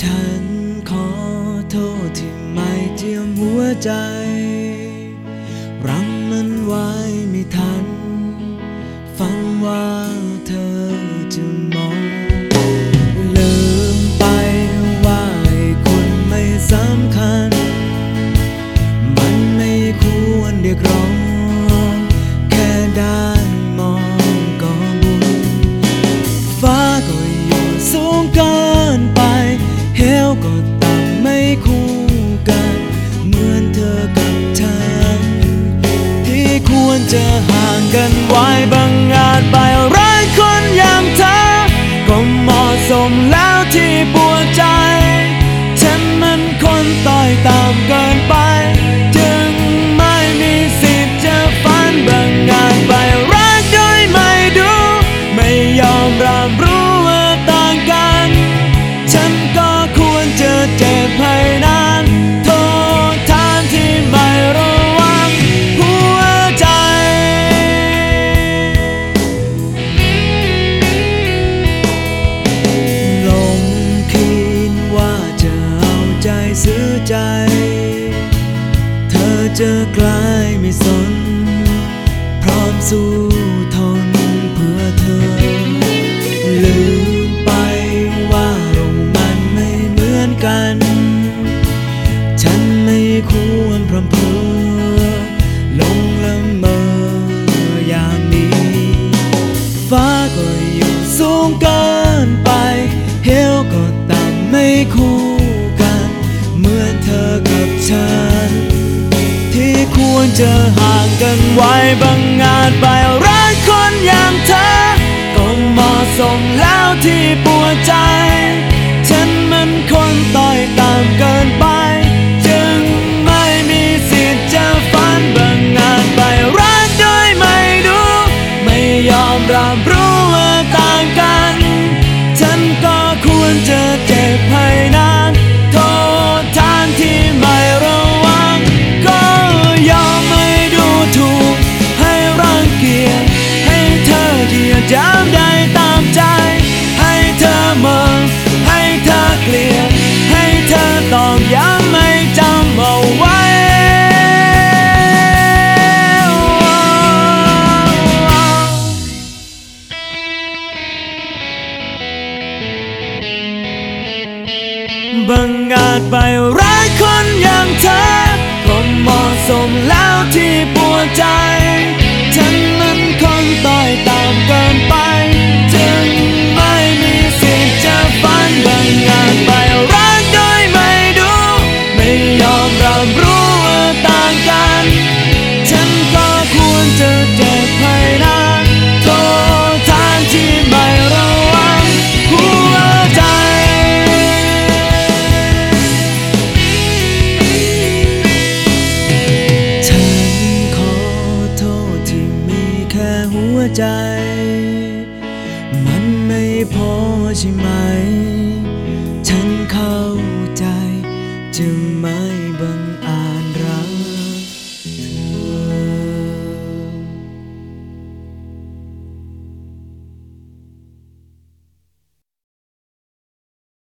ฉันขอโทษที่ไม่เจียมหัวใจ รังมันไว้ไม่ทัน ฟังว่ เหวก็ต่ำไม่คู่กัน เหมือนเธอกับฉันที่ควรจะห่างกันไว้บางอาจไปรักคนอย่างเธอ ก็เหมาะสมแล้วที่ปวดใจ ฉันมันคนต่อยตามเกินไป เธอจะกลายไม่สน พร้อมสู้ทนเพื่อเธอ ลืมไปว่าลงมันไม่เหมือนกัน ฉันไม่ควรพรำเพอลงละเมออย่างนี้ ฟ้าก็อยู่สูงเกินไป เหวก็ต่ำไม่คู่กั ควรจะห่างกันไว้บางอาจไปรักคนอย่างเธอ ก็เหมาะสมแล้วที่ปวดใจ ฉันมันคนต่อ งอาจไปรักคนอย่างเธอก็เหมาะสมแล้วที่ปวดใจ ฉันมันคนต้อยต่ำเกินไป จึงไม่มีสิทธิ์จะฝันบังอาจไปรักโดยไม่ดู ไม่ยอมรับรู้ว่าต่างกัน ฉันก็ควรจะ ค่หัวใจ มันไม่พอใช่ไหม